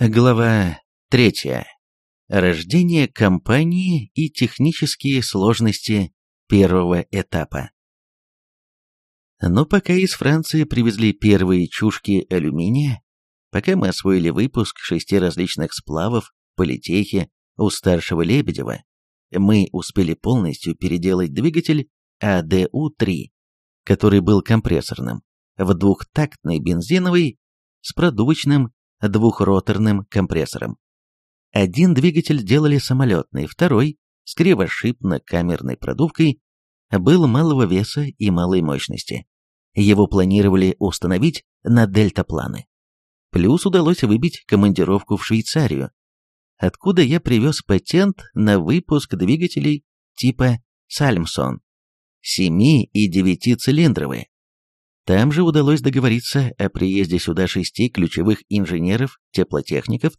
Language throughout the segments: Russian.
Глава 3. Рождение компании и технические сложности первого этапа. Но пока из Франции привезли первые чушки алюминия, пока мы освоили выпуск шести различных сплавов политехи у старшего Лебедева, мы успели полностью переделать двигатель АДУ-3, который был компрессорным, в двухтактный бензиновый с продувочным двухроторным компрессором. Один двигатель делали самолетный, второй, с кривошипно-камерной продувкой, был малого веса и малой мощности. Его планировали установить на дельтапланы. Плюс удалось выбить командировку в Швейцарию, откуда я привез патент на выпуск двигателей типа Сальмсон, 7 и 9 цилиндровые, там же удалось договориться о приезде сюда шести ключевых инженеров-теплотехников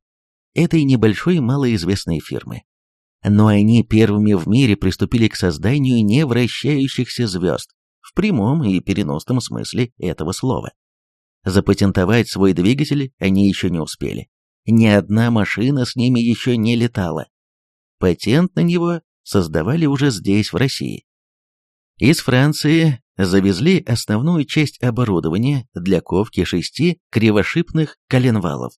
этой небольшой малоизвестной фирмы. Но они первыми в мире приступили к созданию невращающихся звезд, в прямом и переносном смысле этого слова. Запатентовать свой двигатель они еще не успели. Ни одна машина с ними еще не летала. Патент на него создавали уже здесь, в России. Из Франции завезли основную часть оборудования для ковки шести кривошипных коленвалов.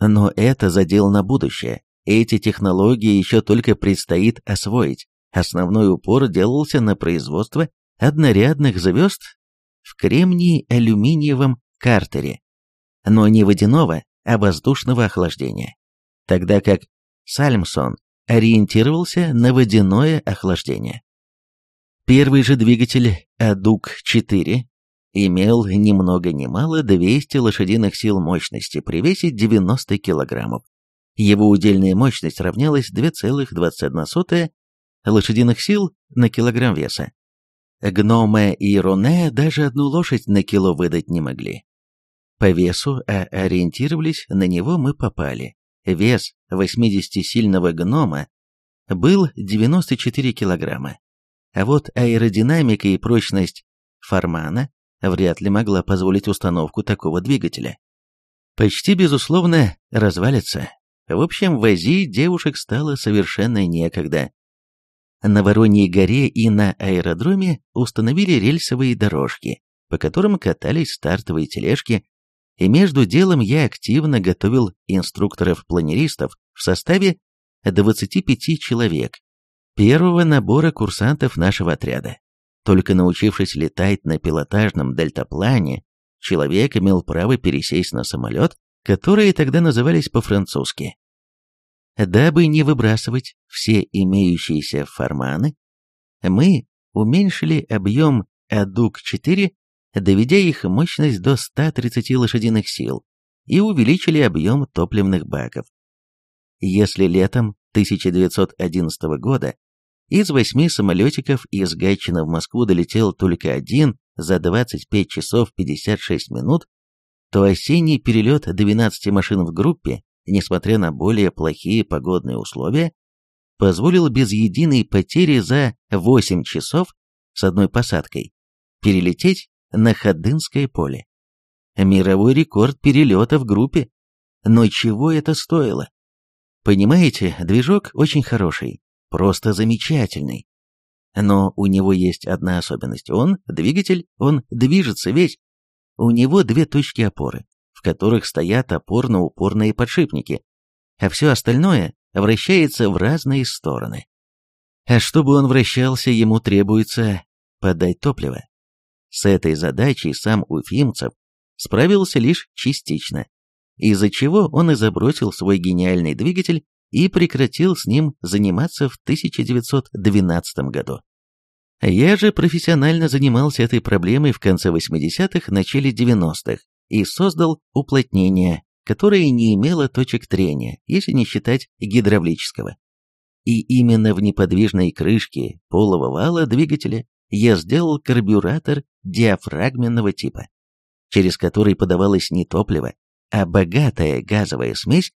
Но это задел на будущее. Эти технологии еще только предстоит освоить. Основной упор делался на производство однорядных звезд в кремний-алюминиевом картере, но не водяного, а воздушного охлаждения, тогда как Сальмсон ориентировался на водяное охлаждение. Первый же двигатель АДУК-4 имел ни много ни мало 200 лошадиных сил мощности при весе 90 килограммов. Его удельная мощность равнялась 2,21 лошадиных сил на килограмм веса. Гноме и Роне даже одну лошадь на кило выдать не могли. По весу, а ориентировались на него мы попали. Вес 80-сильного гнома был 94 килограмма, а вот аэродинамика и прочность Фармана вряд ли могла позволить установку такого двигателя. Почти безусловно развалится. В общем, возить девушек стало совершенно некогда. На Вороньей горе и на аэродроме установили рельсовые дорожки, по которым катались стартовые тележки, и между делом я активно готовил инструкторов-планеристов в составе 25 человек, первого набора курсантов нашего отряда. Только научившись летать на пилотажном дельтаплане, человек имел право пересесть на самолет, которые тогда назывались по-французски. Дабы не выбрасывать все имеющиеся форманы, мы уменьшили объем АДУК-4, доведя их мощность до 130 лошадиных сил, и увеличили объем топливных баков. Если летом 1911 года из восьми самолетиков из Гатчина в Москву долетел только один за 25 часов 56 минут, то осенний перелет 12 машин в группе, несмотря на более плохие погодные условия, позволил без единой потери за 8 часов с одной посадкой перелететь на Ходынское поле. Мировой рекорд перелета в группе. Но чего это стоило? Понимаете, движок очень хороший, просто замечательный. Но у него есть одна особенность. Он двигатель, он движется весь. У него две точки опоры, в которых стоят опорно-упорные подшипники, а все остальное вращается в разные стороны. А чтобы он вращался, ему требуется подать топливо. С этой задачей сам Уфимцев справился лишь частично, из-за чего он и забросил свой гениальный двигатель и прекратил с ним заниматься в 1912 году. Я же профессионально занимался этой проблемой в конце 80-х, начале 90-х и создал уплотнение, которое не имело точек трения, если не считать гидравлического. И именно в неподвижной крышке полого вала двигателя я сделал карбюратор диафрагменного типа, через который подавалось не топливо, а богатая газовая смесь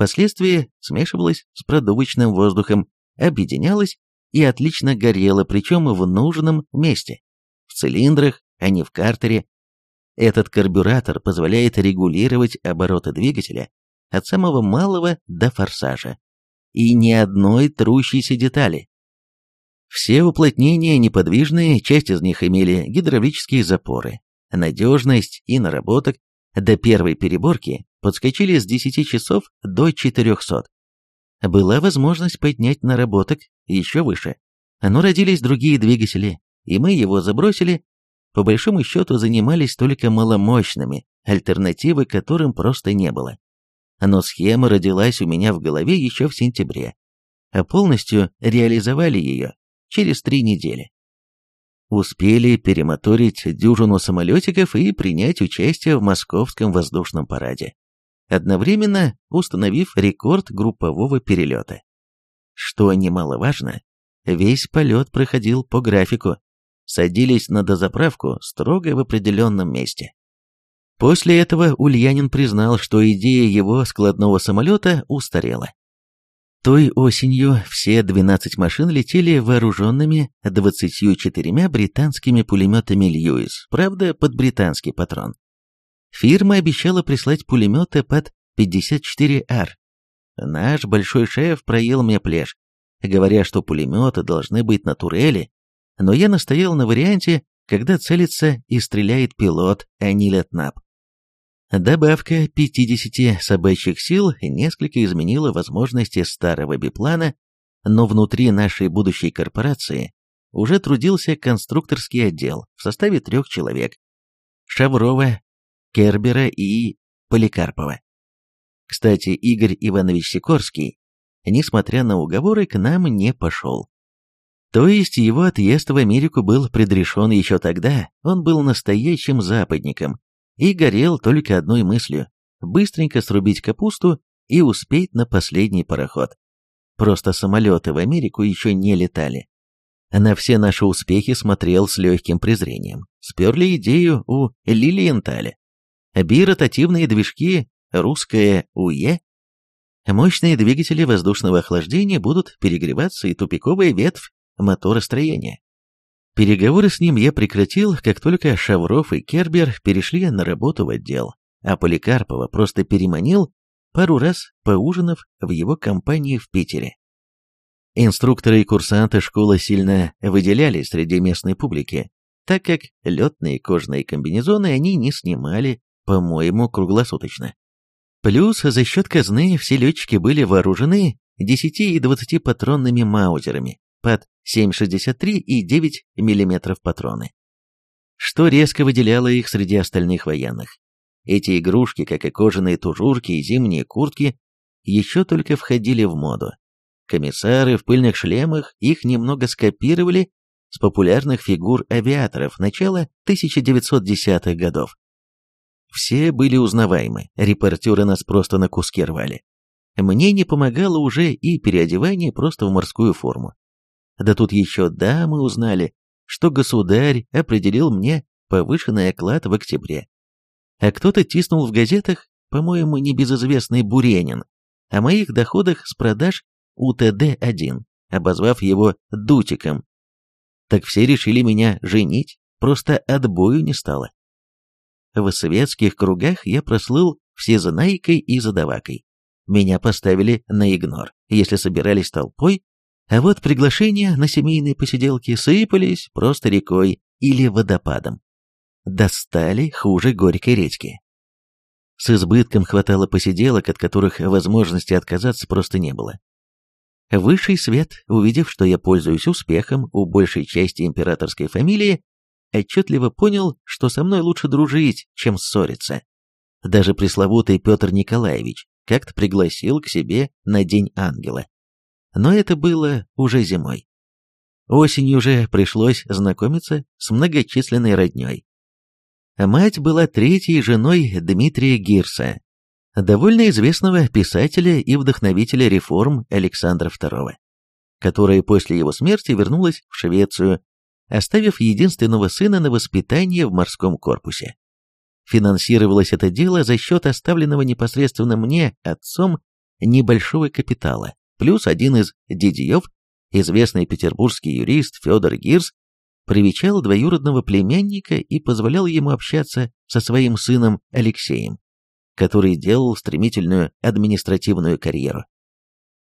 Впоследствии смешивалась с продувочным воздухом, объединялась и отлично горела, причем в нужном месте. В цилиндрах, а не в картере. Этот карбюратор позволяет регулировать обороты двигателя от самого малого до форсажа. И ни одной трущейся детали. Все уплотнения неподвижные, часть из них имели гидравлические запоры. Надежность и наработок до первой переборки подскочили с 10 часов до 400. Была возможность поднять наработок еще выше. Но родились другие двигатели, и мы его забросили. По большому счету занимались только маломощными, альтернативы которым просто не было. Но схема родилась у меня в голове еще в сентябре, а полностью реализовали ее через три недели. Успели перемоторить дюжину самолетиков и принять участие в московском воздушном параде, одновременно установив рекорд группового перелета. Что немаловажно, весь полет проходил по графику, садились на дозаправку строго в определенном месте. После этого Ульянин признал, что идея его складного самолета устарела. Той осенью все 12 машин летели вооруженными 24 британскими пулеметами «Льюис», правда, под британский патрон. Фирма обещала прислать пулеметы под 54Р. Наш большой шеф проел мне плешь, говоря, что пулеметы должны быть на турели, но я настоял на варианте, когда целится и стреляет пилот, а не летнап. Добавка 50 собачьих сил несколько изменила возможности старого биплана, но внутри нашей будущей корпорации уже трудился конструкторский отдел в составе трех человек – Шаврова, Кербера и Поликарпова. Кстати, Игорь Иванович Сикорский, несмотря на уговоры, к нам не пошел. То есть его отъезд в Америку был предрешен еще тогда, он был настоящим западником, и горел только одной мыслью – быстренько срубить капусту и успеть на последний пароход. Просто самолеты в Америку еще не летали. На все наши успехи смотрел с легким презрением. Сперли идею у Лилиенталя. Биротативные движки, русское УЕ. Мощные двигатели воздушного охлаждения будут перегреваться и тупиковая ветвь моторостроения. Переговоры с ним я прекратил, как только Шавров и Кербер перешли на работу в отдел, а Поликарпова просто переманил, пару раз поужинав в его компании в Питере. Инструкторы и курсанты школы сильно выделялись среди местной публики, так как летные кожаные комбинезоны они не снимали, по-моему, круглосуточно. Плюс за счет казны все летчики были вооружены 10 и 20 патронными маузерами, под 7,63 и 9 мм патроны. Что резко выделяло их среди остальных военных. Эти игрушки, как и кожаные тужурки и зимние куртки, еще только входили в моду. Комиссары в пыльных шлемах их немного скопировали с популярных фигур авиаторов начала 1910-х годов. Все были узнаваемы, репортеры нас просто на куски рвали. Мне не помогало уже и переодевание просто в морскую форму. Да тут еще да, мы узнали, что государь определил мне повышенный оклад в октябре. А кто-то тиснул в газетах, по-моему, небезызвестный Буренин, о моих доходах с продаж УТД-1, обозвав его «дутиком». Так все решили меня женить, просто отбою не стало. В светских кругах я прослыл всезнайкой и задавакой. Меня поставили на игнор. Если собирались толпой, а вот приглашения на семейные посиделки сыпались просто рекой или водопадом. Достали хуже горькой редьки. С избытком хватало посиделок, от которых возможности отказаться просто не было. Высший свет, увидев, что я пользуюсь успехом у большей части императорской фамилии, отчетливо понял, что со мной лучше дружить, чем ссориться. Даже пресловутый Петр Николаевич как-то пригласил к себе на День Ангела но это было уже зимой. Осенью же пришлось знакомиться с многочисленной родней. Мать была третьей женой Дмитрия Гирса, довольно известного писателя и вдохновителя реформ Александра II, которая после его смерти вернулась в Швецию, оставив единственного сына на воспитание в морском корпусе. Финансировалось это дело за счет оставленного непосредственно мне, отцом, небольшого капитала плюс один из дядьев, известный петербургский юрист Федор Гирс, привечал двоюродного племянника и позволял ему общаться со своим сыном Алексеем. который делал стремительную административную карьеру.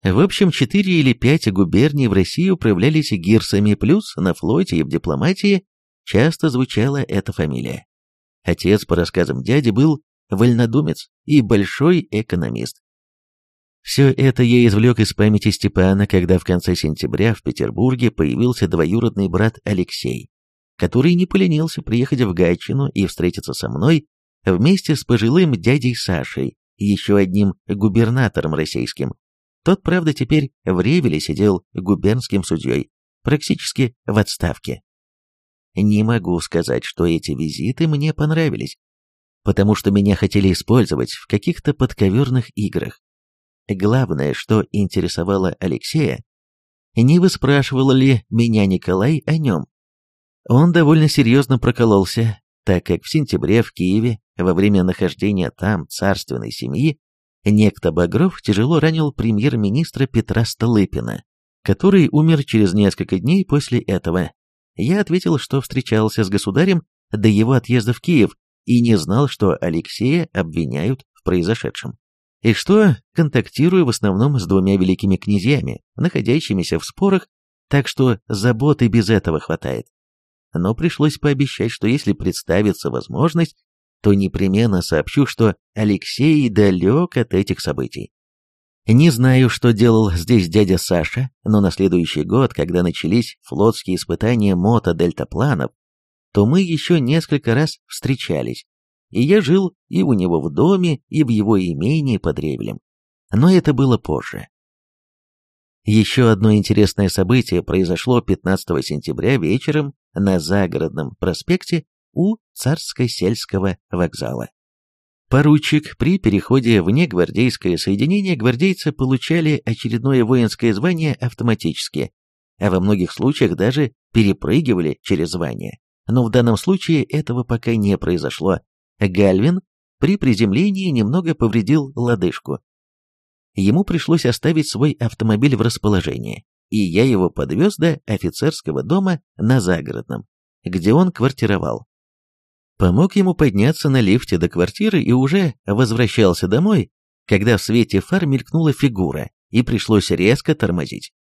В общем, четыре или пять губерний в России управлялись гирсами, плюс на флоте и в дипломатии часто звучала эта фамилия. Отец, по рассказам дяди, был вольнодумец и большой экономист. Все это я извлек из памяти Степана, когда в конце сентября в Петербурге появился двоюродный брат Алексей, который не поленился приехать в Гатчину и встретиться со мной вместе с пожилым дядей Сашей, еще одним губернатором российским. Тот, правда, теперь в Ревеле сидел губернским судьей, практически в отставке. Не могу сказать, что эти визиты мне понравились, потому что меня хотели использовать в каких-то подковерных играх. Главное, что интересовало Алексея, не выспрашивал ли меня Николай о нем. Он довольно серьезно прокололся, так как в сентябре в Киеве, во время нахождения там царственной семьи, некто Багров тяжело ранил премьер-министра Петра Столыпина, который умер через несколько дней после этого. Я ответил, что встречался с государем до его отъезда в Киев и не знал, что Алексея обвиняют в произошедшем. И что контактирую в основном с двумя великими князьями, находящимися в спорах, так что заботы без этого хватает. Но пришлось пообещать, что если представится возможность, то непременно сообщу, что Алексей далек от этих событий. Не знаю, что делал здесь дядя Саша, но на следующий год, когда начались флотские испытания мото-дельтапланов, то мы еще несколько раз встречались, и я жил и у него в доме, и в его имении под Ревелем. Но это было позже. Еще одно интересное событие произошло 15 сентября вечером на Загородном проспекте у Царско-сельского вокзала. Поручик при переходе в негвардейское соединение гвардейцы получали очередное воинское звание автоматически, а во многих случаях даже перепрыгивали через звание. Но в данном случае этого пока не произошло. Гальвин при приземлении немного повредил лодыжку. Ему пришлось оставить свой автомобиль в расположении, и я его подвез до офицерского дома на Загородном, где он квартировал помог ему подняться на лифте до квартиры и уже возвращался домой, когда в свете фар мелькнула фигура, и пришлось резко тормозить.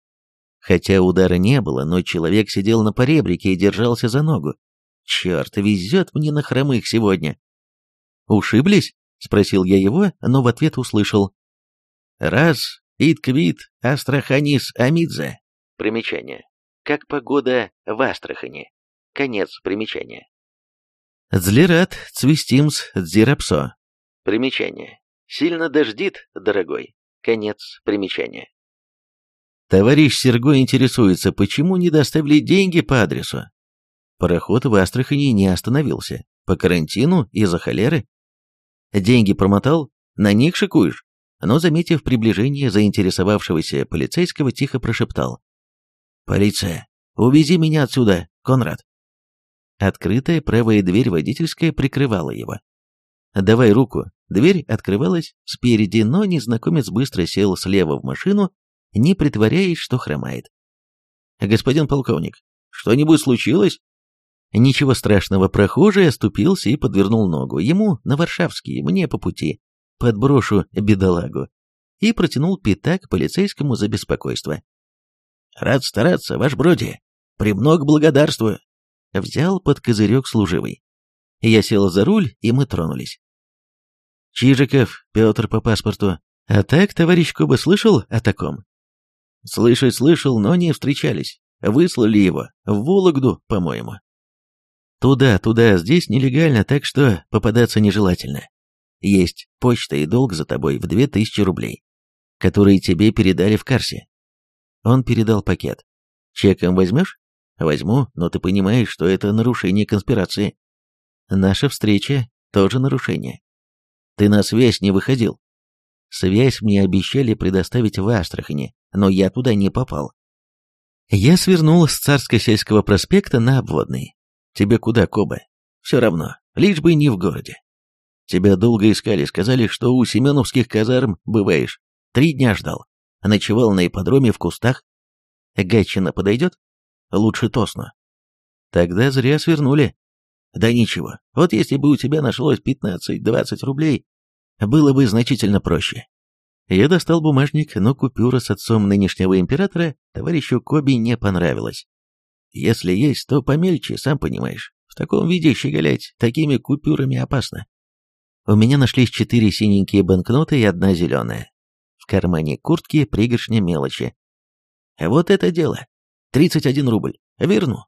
Хотя удара не было, но человек сидел на поребрике и держался за ногу. Черт, везет мне на хромых сегодня. «Ушиблись?» — спросил я его, но в ответ услышал. «Раз, итквит, Астраханис Амидзе». Примечание. Как погода в Астрахани. Конец примечания. Дзлират цвистимс дзирапсо. Примечание. Сильно дождит, дорогой. Конец примечания. Товарищ Серго интересуется, почему не доставили деньги по адресу. Пароход в Астрахани не остановился. По карантину из-за холеры. Деньги промотал, на них шикуешь. Но, заметив приближение заинтересовавшегося полицейского, тихо прошептал. «Полиция, увези меня отсюда, Конрад». Открытая правая дверь водительская прикрывала его. «Давай руку». Дверь открывалась спереди, но незнакомец быстро сел слева в машину, не притворяясь, что хромает. «Господин полковник, что-нибудь случилось?» Ничего страшного, прохожий оступился и подвернул ногу. Ему на Варшавский, мне по пути. Подброшу бедолагу. И протянул пятак полицейскому за беспокойство. «Рад стараться, ваш броди. Премног благодарствую взял под козырек служивый. Я сел за руль, и мы тронулись. Чижиков, Петр по паспорту. А так, товарищ Коба, слышал о таком? Слышать слышал, но не встречались. Выслали его. В Вологду, по-моему. Туда, туда, здесь нелегально, так что попадаться нежелательно. Есть почта и долг за тобой в две тысячи рублей, которые тебе передали в Карсе. Он передал пакет. Чеком возьмешь? Возьму, но ты понимаешь, что это нарушение конспирации. Наша встреча тоже нарушение. Ты на связь не выходил. Связь мне обещали предоставить в Астрахани, но я туда не попал. Я свернул с Царско-сельского проспекта на обводный. Тебе куда, Коба? Все равно, лишь бы не в городе. Тебя долго искали, сказали, что у семеновских казарм бываешь. Три дня ждал. Ночевал на ипподроме в кустах. Гатчина подойдет? Лучше тосно. Тогда зря свернули. Да ничего, вот если бы у тебя нашлось 15-20 рублей, было бы значительно проще. Я достал бумажник, но купюра с отцом нынешнего императора товарищу Коби не понравилась. Если есть, то помельче, сам понимаешь. В таком виде щеголять такими купюрами опасно. У меня нашлись четыре синенькие банкноты и одна зеленая. В кармане куртки пригоршня мелочи. Вот это дело. 31 рубль. Верну.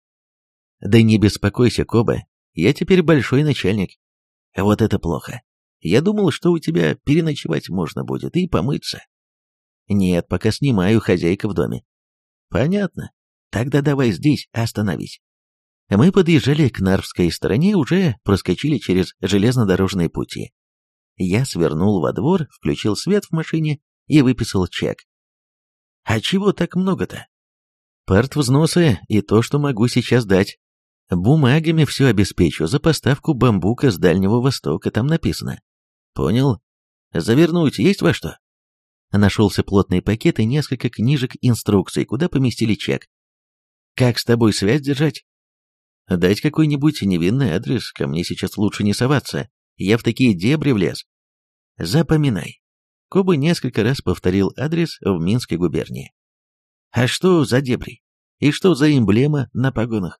Да не беспокойся, Коба. Я теперь большой начальник. Вот это плохо. Я думал, что у тебя переночевать можно будет и помыться. Нет, пока снимаю хозяйка в доме. Понятно. Тогда давай здесь остановись. Мы подъезжали к Нарвской стороне, уже проскочили через железнодорожные пути. Я свернул во двор, включил свет в машине и выписал чек. А чего так много-то? Парт взносы и то, что могу сейчас дать. Бумагами все обеспечу за поставку бамбука с Дальнего Востока, там написано. Понял? Завернуть есть во что? Нашелся плотный пакет и несколько книжек инструкций, куда поместили чек. Как с тобой связь держать? Дать какой-нибудь невинный адрес, ко мне сейчас лучше не соваться. Я в такие дебри влез. Запоминай. Коба несколько раз повторил адрес в Минской губернии. А что за дебри? И что за эмблема на погонах?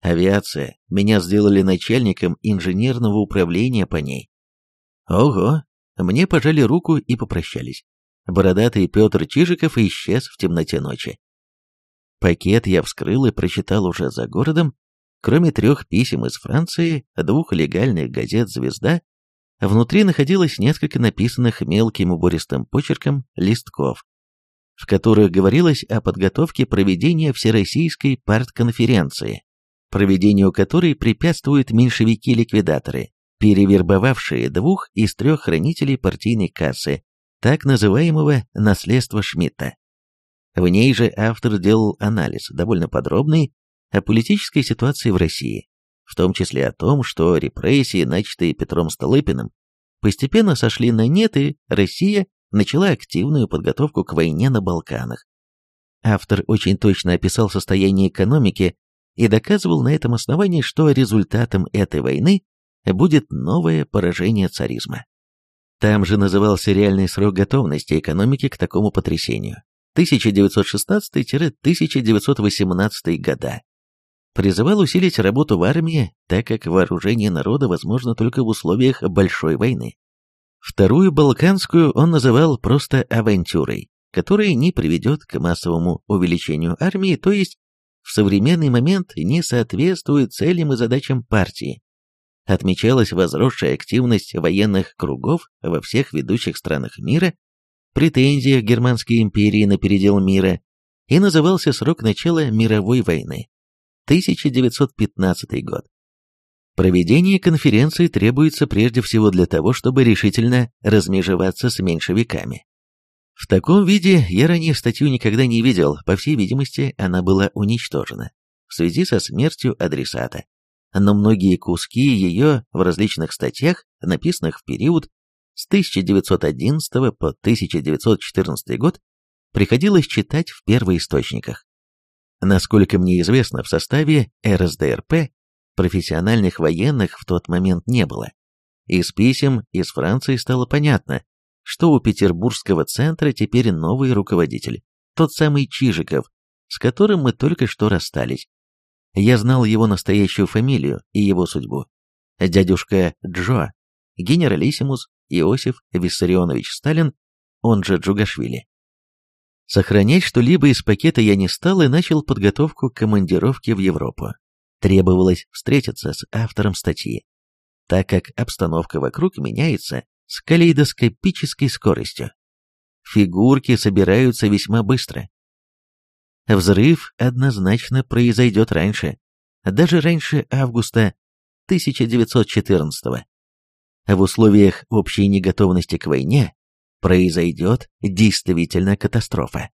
Авиация. Меня сделали начальником инженерного управления по ней. Ого! Мне пожали руку и попрощались. Бородатый Петр Чижиков исчез в темноте ночи. Пакет я вскрыл и прочитал уже за городом. Кроме трех писем из Франции, двух легальных газет «Звезда», внутри находилось несколько написанных мелким убористым почерком листков, в которых говорилось о подготовке проведения Всероссийской партконференции проведению которой препятствуют меньшевики-ликвидаторы, перевербовавшие двух из трех хранителей партийной кассы, так называемого наследства Шмидта. В ней же автор делал анализ, довольно подробный, о политической ситуации в России, в том числе о том, что репрессии, начатые Петром Столыпиным, постепенно сошли на нет, и Россия начала активную подготовку к войне на Балканах. Автор очень точно описал состояние экономики и доказывал на этом основании, что результатом этой войны будет новое поражение царизма. Там же назывался реальный срок готовности экономики к такому потрясению – 1916-1918 года. Призывал усилить работу в армии, так как вооружение народа возможно только в условиях большой войны. Вторую Балканскую он называл просто авантюрой, которая не приведет к массовому увеличению армии, то есть в современный момент не соответствует целям и задачам партии. Отмечалась возросшая активность военных кругов во всех ведущих странах мира, претензия Германской империи на передел мира, и назывался срок начала мировой войны – 1915 год. Проведение конференции требуется прежде всего для того, чтобы решительно размежеваться с меньшевиками. В таком виде я ранее статью никогда не видел, по всей видимости, она была уничтожена в связи со смертью адресата. Но многие куски ее в различных статьях, написанных в период с 1911 по 1914 год, приходилось читать в первоисточниках. Насколько мне известно, в составе РСДРП профессиональных военных в тот момент не было. Из писем из Франции стало понятно, что у петербургского центра теперь новый руководитель, тот самый Чижиков, с которым мы только что расстались. Я знал его настоящую фамилию и его судьбу. Дядюшка Джо, генералиссимус Иосиф Виссарионович Сталин, он же Джугашвили. Сохранять что-либо из пакета я не стал и начал подготовку к командировке в Европу. Требовалось встретиться с автором статьи. Так как обстановка вокруг меняется, с калейдоскопической скоростью. Фигурки собираются весьма быстро. Взрыв однозначно произойдет раньше, даже раньше августа 1914 -го. В условиях общей неготовности к войне произойдет действительно катастрофа.